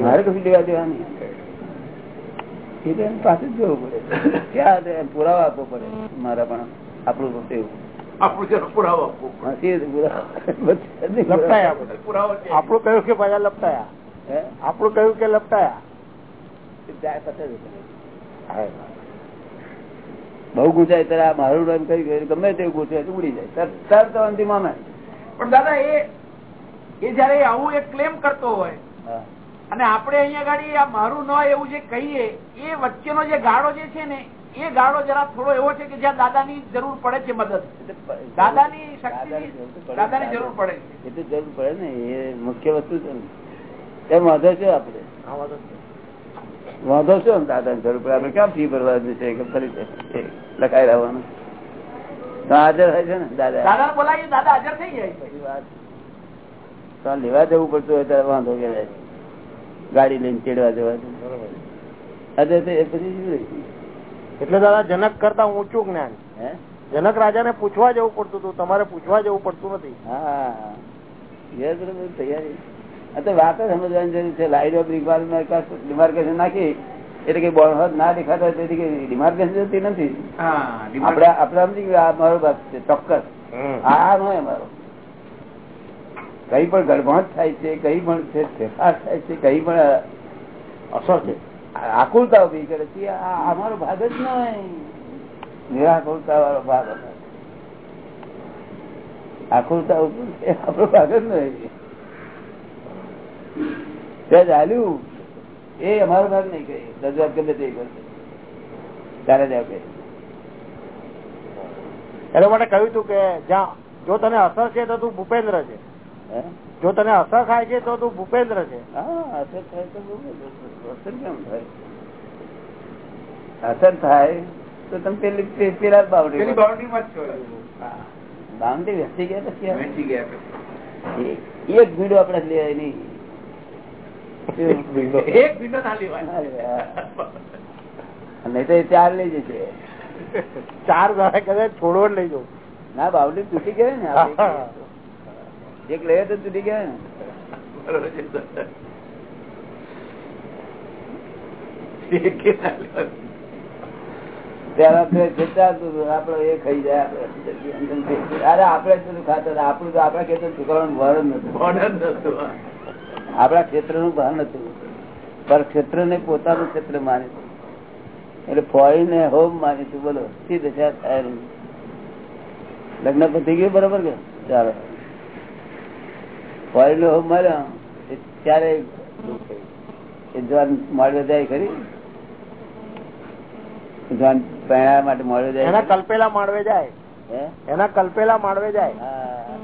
Speaker 1: મારે કશું લેવા દેવા નહીં. એને પાછું જ જોવું પડે. ક્યાં પુરાવા આપવો પડે. મારા પણ આપણું પોતે એવું
Speaker 5: પુરાવો આપવો
Speaker 3: આપણે. કહ્યું કે પાછા લપટાયા. આપણું કહ્યું કે લપટાયા.
Speaker 1: કરે. બહુ ગુંચાય ત્યારે આ મારું રન કઈ ગયું ગમે તે ગુંચાય તો ઉડી જાય. તર તો અંતિમ આમે.
Speaker 5: પણ દાદા એ એ જયારે આવું એક ક્લેમ કરતો હોય અને આપણે અહીંયા ગાડી આ મારું ન એવું જે કહીએ એ વચ્ચેનો જે ગાળો જે છે ને એ ગાળો જરા થોડો એવો છે કે જ્યાં દાદાની જરૂર પડે છે મદદ. દાદાની શક્તિની દાદાની જરૂર પડે છે.
Speaker 1: એ તો જરૂર પડે ને એ મુખ્ય વસ્તુ છે ને. એમ વાંધો છે આપડે
Speaker 3: આ છે.
Speaker 1: વાંધો છે ને દાદા જરૂર પડે? આપડે ક્યાં ફી ભરવાની છે? લખાઈ રહેવાનું હાજર હોય છે ને દાદા?
Speaker 5: બોલાવી દાદા હાજર થઈ જાય.
Speaker 1: લેવા જવું પડતું હોય ત્યારે વાંધો કે ગાડી લઈને ચેડવા જવા અરે એ પછી શું
Speaker 3: એટલે દાદા જનક કરતા ઊંચું જ્ઞાન.
Speaker 1: જનક
Speaker 3: જનક રાજાને પૂછવા જવું પડતું હતું તમારે પૂછવા જવું પડતું નથી.
Speaker 1: હા. તૈયારી. વાત સમજવાની જરૂર છે. લાઈટ ઓફ ડિમાર્કેશન નાખી. એટલે કે બોર્ડ ના દેખાતા તેથી કે ડિમાર્કેશન જતી નથી. આપડે આપડે સમજી ગયું આ મારો ભાગ છે ચોક્કસ. આ આ ન હોય મારો. કઈ પણ ગડબડ થાય છે કઈ પણ છે ફેરફાર થાય છે કઈ પણ
Speaker 3: અસર છે.
Speaker 1: આકુલતા ઊભી કરે છે આ અમારો ભાગ જ ન હોય. નિરાકુલતા વાળો ભાગ હતો. આકુલતા ઊભી આપણો ભાગ જ ન હોય. ચાલ્યું એ અમારો ભાગ નહીં કહે. રજૂઆત ગમે તે કરશે. ત્યારે જ આવે
Speaker 3: એના માટે કહ્યું હતું કે જ્યાં જો તને અસર છે તો તું ભૂપેન્દ્ર છે. જો તને અસર થાય છે તો તું ભૂપેન્દ્ર છે.
Speaker 1: હા અસર થાય તો અસર કેમ થાય? અસર થાય તો તમે પેલી પેલા
Speaker 5: બાઉન્ડ્રી બાઉન્ડ્રી છો.
Speaker 1: બાવડી વેચી ગયા પછી એક ભીડો આપડે લઈ નહીં.
Speaker 5: એક ભીંડો ના લેવાય
Speaker 1: નહીં તો ચાર લઈ જશે
Speaker 3: ચાર કદાચ થોડો લઈ જવું
Speaker 1: ના બાવલી તૂટી ગયા ને. એક લઈએ તો તૂટી ગયા ને.
Speaker 5: એક એ
Speaker 1: ખાઈ જાય આપણે અરે આપણે જ બધું ખાતા. આપણું તો આપડે કેતો છોકરાનું ભાર જ નતું. આપણા ક્ષેત્રનું ભાન હતું પણ ક્ષેત્ર ને પોતાનું ક્ષેત્ર માનીતું એટલે ફોઈ ને હોમ માનીતું બોલો શી દશા થાય લગ્ન પતી ગયું? બરોબર કે? ચાલો. ફોઈ ને હોમ માર્યા ત્યારે જવાન મળવા જાય ખરી? જોન પહેણા માટે મળ્યો જાય
Speaker 3: એના કલ્પેલા માળવે જાય. એના કલ્પેલા માળવે જાય.
Speaker 1: હા.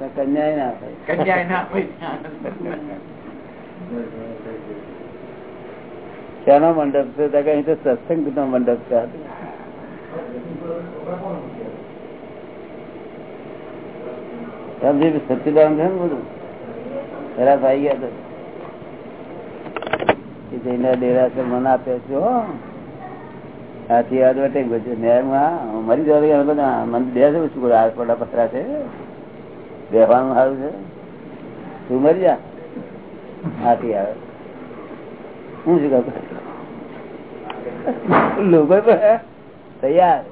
Speaker 1: તો કન્યા ના થાય.
Speaker 5: કન્યા ના હોય
Speaker 1: શાનો મંડપ છે? અહીં તો સત્સંગ નો મંડપ છે. સમજી સચિદાન છે ને બધું? ખરાબ આવી ગયા તો. જઈને મને આપે છે હો. આથી એડવર્ટાઈઝ બધું ન્યાયમાં મરી જવા મને બે શું પડા પથરા છે. બેવાનું સારું છે? તું મરી જા. હાથી આવે. હું શું કહું? લોકો તૈયાર.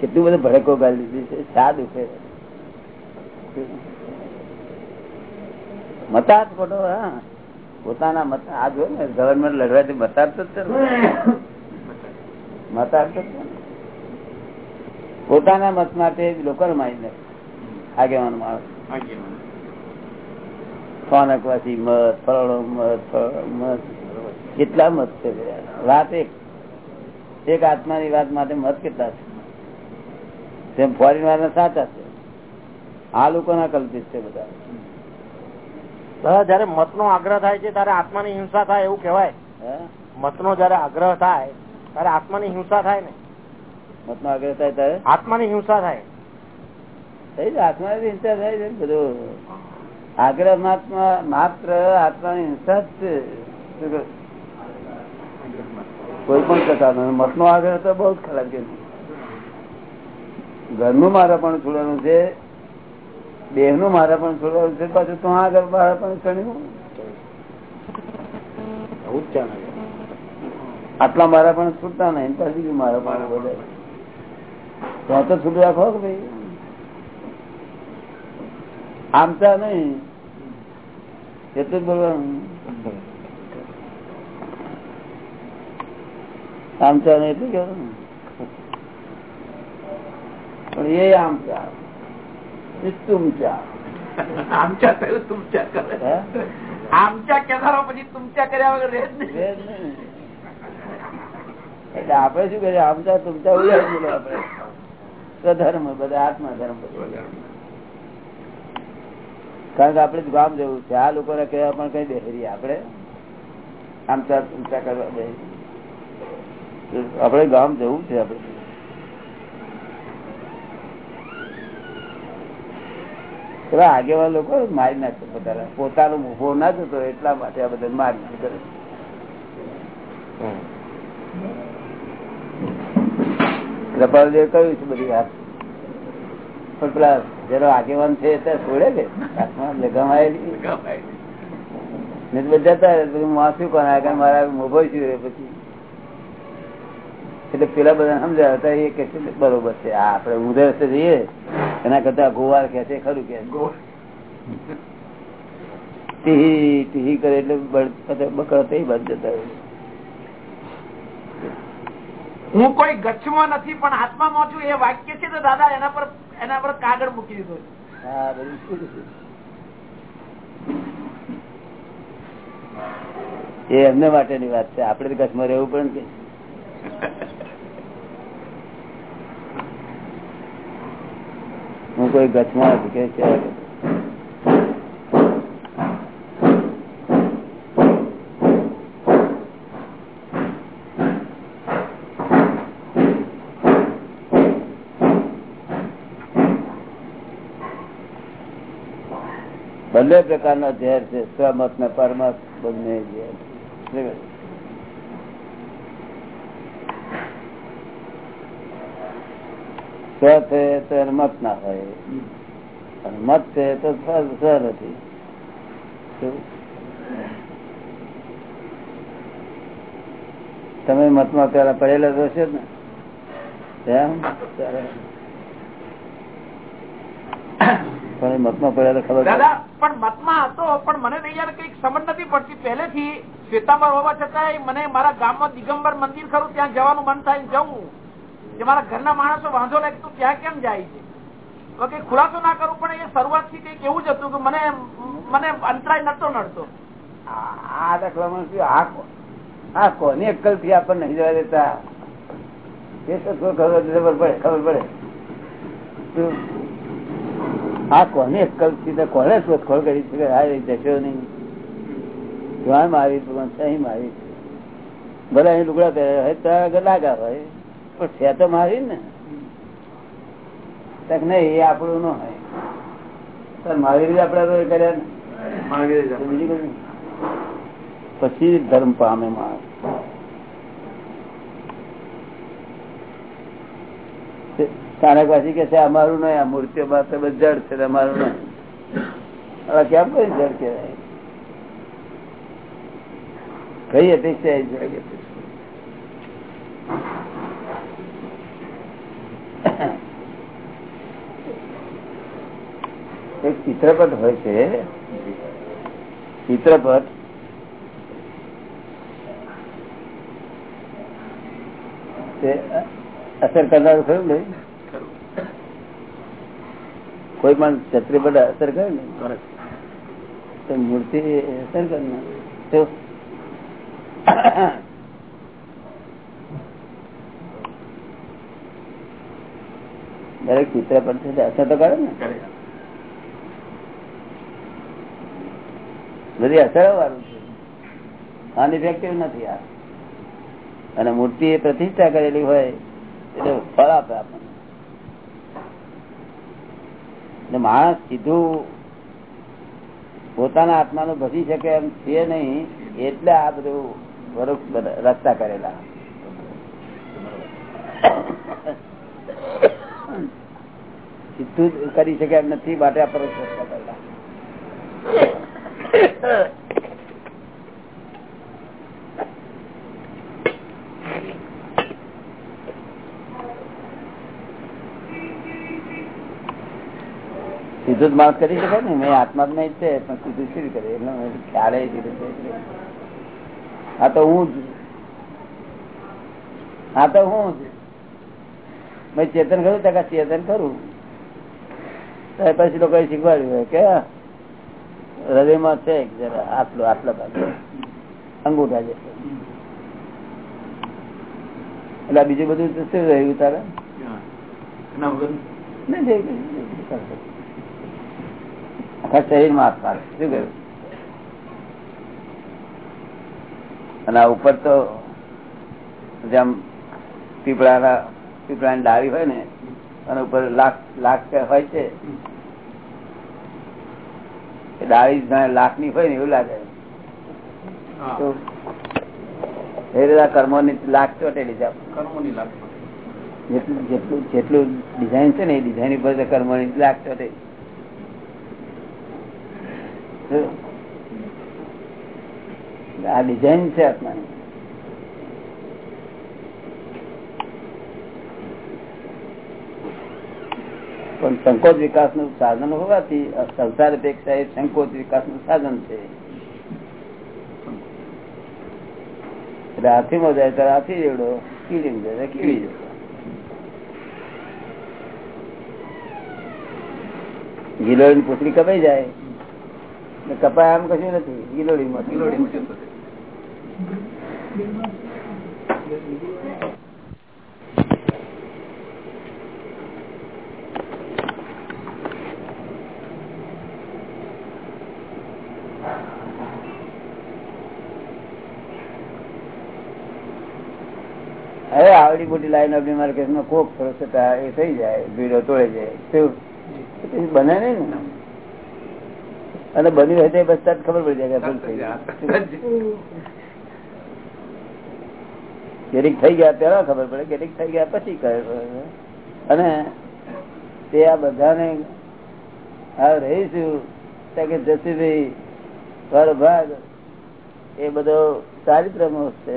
Speaker 1: કેટલું બધું ભડકો ગાળી દીધી છે. શા દુખે મતાજ ખોટો હા. પોતાના મત આ જો ને ગવર્મેન્ટ લડવાથી મતાજ તો જ. મતાજ તો. પોતાના મત માટે લોકો મારી નાખે આગેવાન માણસ. સ્થાનકવાસી મત ફળો મત મત. કેટલા મત છે વાત એક. એક આત્માની વાત માટે મત કેટલા છે? તેમ ફોરેન વાળા સાચા છે. આ લોકોના કલ્પિત છે બધા.
Speaker 3: દાદા જયારે મત નો આગ્રહ થાય છે ત્યારે આત્માની હિંસા થાય એવું કેવાય
Speaker 1: હે?
Speaker 3: મત નો જયારે આગ્રહ થાય ત્યારે આત્માની હિંસા થાય ને.
Speaker 1: મત નો આગ્રહ થાય ત્યારે?
Speaker 3: આત્માની હિંસા થાય.
Speaker 1: થઈ આત્માની હિંસા થાય છે બધું. આગ્રહ માત્ર માત્ર આત્માની હિંસા જ છે. કોઈ પણ પ્રકારનો મત નો આગ્રહ તો બહુ જ ખરાબ કે ઘરનું મારા પણ છોડવાનું છે. દેહનું મારા પણ છોડવાનું છે. પાછું તો આગળ મારા પણ છણ્યું
Speaker 3: એવું
Speaker 1: આટલા મારા પણ છૂટતા નહીં. પછી મારા પણ બોલે ત્યાં તો છૂટ રાખો કે ભાઈ? આમતા નહીં. એટલું જ બોલવાનું. આમતા નહીં એટલું કેવું? પણ એ આમચા તુમચા
Speaker 5: આમચા થયું તુમચા કરે. આમચા કહેનારો પછી તુમચા કર્યા વગર રહે જ નહીં.
Speaker 1: એટલે આપડે શું કરીએ? આમચા તુમચા ઉડાડી બોલો આપડે સ્વધર્મ, બધા આત્મા ધર્મ કારણ કે આપડે ગામ જવું છે. આ લોકો કહેવા પણ કઈ બેહરી આપડે આમચા તુમચા કરવા દે. આપડે ગામ જવું છે આપડે પેલા આગેવા લોકો મારી નાખે પોતાના. પોતાનો ઊભો ના જતો એટલા માટે આ બધા મારી કરે રપાલદેવ કહ્યું છે બધી વાત. પણ પેલા જેનો આગેવાન છે તે છોડે હાથમાં લગાવાયેલી. જતા આગળ મારા મોભો પછી. એટલે પેલા બધા સમજાય હતા એ કે છે બરોબર છે. આ આપડે રસ્તે જઈએ એના કરતા ગોવાર કે છે ખરું કે ટીહી ટીહી કરે એટલે બકડ તે બંધ જતા.
Speaker 5: હું કોઈ ગચ્છમાં નથી, પણ આત્મામાં છું. એ વાક્ય છે તો દાદા, એના પર એના પર કાગળ મૂકી દીધો?
Speaker 1: એ એમને માટેની વાત છે. આપડે કચ્છમાં રહેવું પણ કે? હું કોઈ ગચ્છમાં નથી, કે છે બંને પ્રકારના ઝેર છે સ્વમત ને પરમત, બંને ઝેર મત ના હોય. અને મત છે તો સ્વ નથી? તમે મતમાં પેલા પડેલા હશે ને? એમ? ત્યારે. પણ મતમાં પડ્યા ખબર
Speaker 5: દાદા પણ મતમાં હતો પણ મને નહીં યાર કંઈક સમજ નથી પડતી. પહેલેથી શ્વેતાંબર હોવા છતાં મને મારા ગામમાં દિગંબર મંદિર ખરું ત્યાં જવાનું મન થાય જવું. જે મારા ઘરના માણસો વાંધો લાગે તો ત્યાં કેમ જાય છે? તો કઈ ખુલાસો ના કરું પણ એ શરૂઆતથી કંઈક એવું જ હતું કે મને મને અંતરાય નતો નડતો.
Speaker 1: આ દાખલામાં શું આ આ કોની અક્કલથી આપણને નહીં જવા દેતા? એ ખબર પડે ખબર પડે? આ કોને અક્કલ કોને શોધખોળ કરી છે કે આ જશો નહીં? ત્યાં મારી અહીં મારી ભલે અહીં લુગડા પહેર્યા હોય તો આગળ લાગા હોય પણ છે તો મારી ને. તક નહીં એ આપણું ન હોય. પણ મારી રીતે એ કર્યા ને. બીજું પછી ધર્મ પામે માણસ. સ્થાનક વાસી કે છે, અમારું નહીં, આ મૂર્તિઓ માત્ર જડ છે અમારું નહીં. કેમ કઈ જડ કહેવાય? કઈ અપેક્ષા એક ચિત્રપટ હોય છે. ચિત્રપટ. અસર કરનારું થયું ને? કોઈ પણ ચિત્રપટ અસર કરે ને તો મૂર્તિ અસર કરનાર તો દરેક ચિત્રપટ છે અસર તો કરે ને. બધી અસર વાળું છે. અનઇફેક્ટિવ નથી આ. અને મૂર્તિ એ પ્રતિષ્ઠા કરેલી હોય એટલે ફળ આપે આપણને. એટલે માણસ સીધું પોતાના આત્માનું ભજી શકે એમ છે નહીં, એટલે આ બધું વૃક્ષ રસ્તા કરેલા. સીધું કરી શકે એમ નથી, માટે આ પરોક્ષ રસ્તા કરેલા સીધું જ માણસ કરી શકે ને? મેં આત્મા જ નહીં છે પણ સીધું શું કરે એટલે ખ્યાલ. આ તો હું જ. હા તો હું જ. મેં ચેતન કરું તો ચેતન કરું? પછી લોકો શીખવાડ્યું હોય કે હૃદયમાં છે જરા આટલો આટલા ભાગ. અંગૂઠા છે. એટલે બીજું બધું શું રહ્યું તારે? ના. આખા શરીરમાં છે. શું કહ્યું? અને આ ઉપર તો જેમ પીપળાના પીપળાની ડાળી હોય ને અને ઉપર લાખ લાખ હોય છે. એ ડાળી લાખની હોય ને એવું લાગે. એ રીતે કર્મો ની લાખ ચોટેલી છે. જેટલું જેટલું જેટલું ડિઝાઇન છે ને એ ડિઝાઇન ઉપર કર્મો ની લાખ ચોટેલી. આ ડિઝાઇન છે આત્માની પણ સંકોચ વિકાસનું સાધન હોવાથી સંસાર અપેક્ષા એ સંકોચ વિકાસનું સાધન છે. એટલે હાથી માં જાય ત્યારે હાથી જેવડો કીડી જાય કીડી જેવડો ની પૂછડી કપાઈ જાય. કપાય આમ કશું નથી ગિલોડી માં ગિલોડી હવે આવડી મોટી લાઈન આપણી માર્કેટમાં કોક છતાં એ થઈ જાય ભીડો તોડે જાય શું બને નહીં ને. અને બન્યું હોય તો ખબર પડી જાય કેટલીક થઈ ગયા પેલા ખબર પડે કેટલીક થઈ ગયા પછી પડે અને તે આ બધાને આ રહીશું. કે જસીભાઈ તારો ભાગ, એ બધો ચારિત્રમો છે.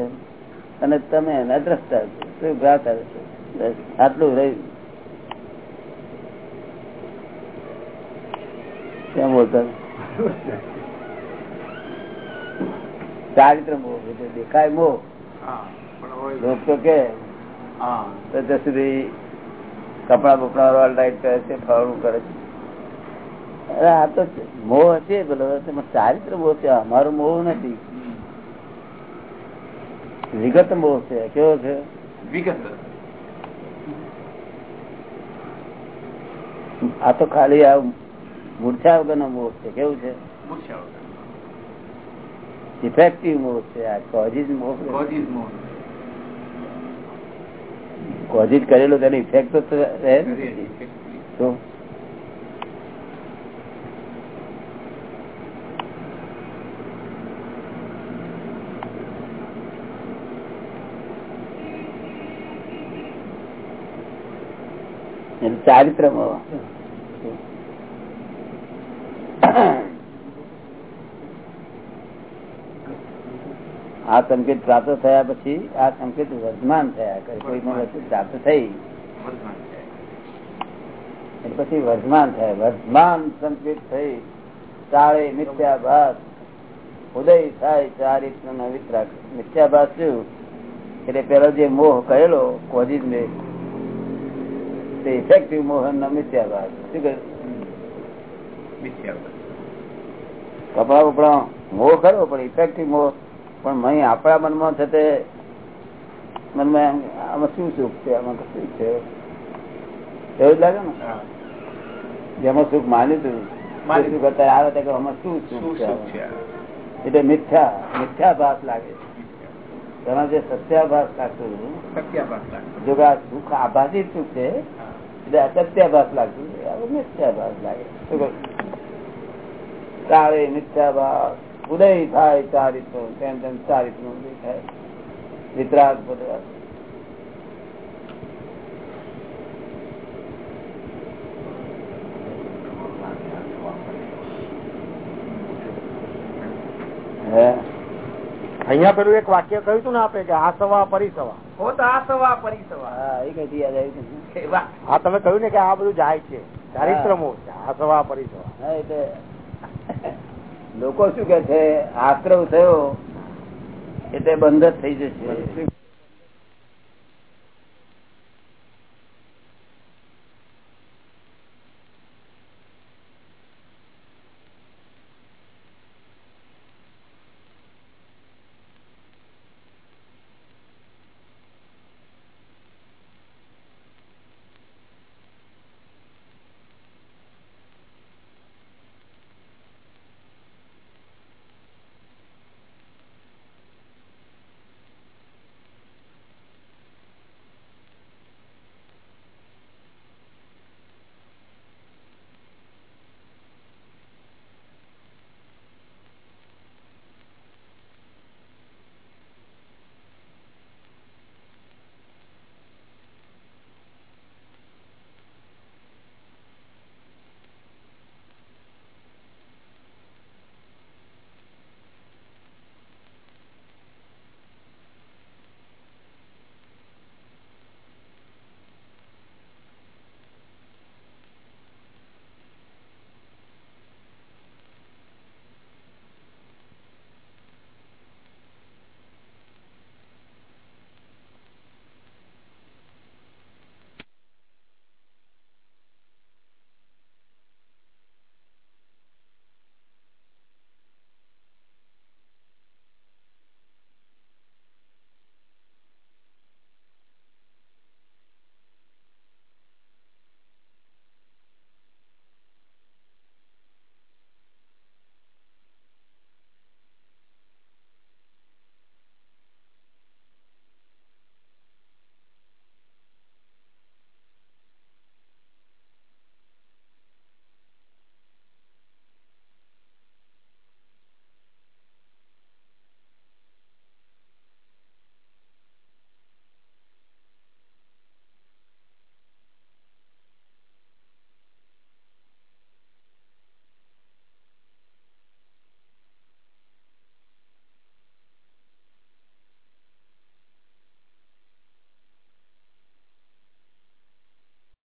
Speaker 1: અને તમે એના દ્રષ્ટા છો. ભ્રાતા છો? આટલું રહ્યું. કેમ બોલતા? ચારિત્ર મોહ દેખાય મોહ. લોક તો કે. ત્યાં સુધી કપડા બપડા રોલ રાઈટ કરે છે ફાવડું કરે છે. અરે આ તો મોહ છે બોલો ચારિત્ર મોહ છે અમારો મોહ નથી. વિગત મોહ છે કેવો છે?
Speaker 5: વિગત.
Speaker 1: આ તો ખાલી આ મૂર્છા વગરનો મોહ છે. કેવું છે. ઇફેક્ટિવ મોહ છે. આ કોઝિજ મોહ કોઝિજ કરેલો તેની ઇફેક્ટ તો રહે તો એટલે ચારિત્ર મોહ. આ સંકેત પ્રાપ્ત થયા પછી, આ સંકેત વર્ધમાન થયા. કોઈ પ્રાપ્ત થઈ. પછી વર્ધમાન થાય. વર્ધમાન સંકેત થઈ. ચાળે મિથ્યાભાસ. ઉદય થાય ચારિત રીતનો મિથ્યાભાસ શું? એટલે પેલો જે મોહ કહેલો કોજી ને તે ઇફેક્ટિવ મોહન નો મિથ્યાભાસ. શું કહ્યું?
Speaker 5: મિથ્યા વગર.
Speaker 1: કપડા ઉપડા મોહ ખરો પણ ઇફેક્ટિવ મોહ પણ અહીં આપણા મનમાં થતે મનમાં આમાં શું સુખ છે આમાં શું છે એવું જ લાગે ને જેમાં સુખ માન્યું હતું. સુખ અત્યારે આવે તો આમાં શું
Speaker 5: શું
Speaker 1: સુખ છે
Speaker 5: છે?
Speaker 1: એટલે મિથ્યા મિથ્યાભાસ લાગે તેમાં જે સત્યાભાસ લાગતું
Speaker 5: સત્યાભાસ લાગે.
Speaker 1: જો આ સુખ આભાસી સુખ છે. એટલે અસત્યાભાસ લાગતું મિથ્યાભાસ લાગે શું? ચારે મિથ્યાભાસ ઉદય થાય ચારિત્ર તેમ તેમ ચારિત્ર ઉદય થાય. વિતરાગ બધા હે?
Speaker 3: અહીંયા પેલું એક વાક્ય કહ્યું હતું ને આપે કે આ સવા પરિસવા
Speaker 5: હોત આસવા પરિસવા.
Speaker 1: હા એ કઈ યાદ આવ્યું.
Speaker 3: હા તમે કહ્યું ને કે આ બધું જાય છે. ચારિત્ર મોહ છે. આ સવા પરિસવા
Speaker 1: એટલે લોકો શું કે છે? આશ્રવ થયો એટલે બંધ જ થઈ જશે.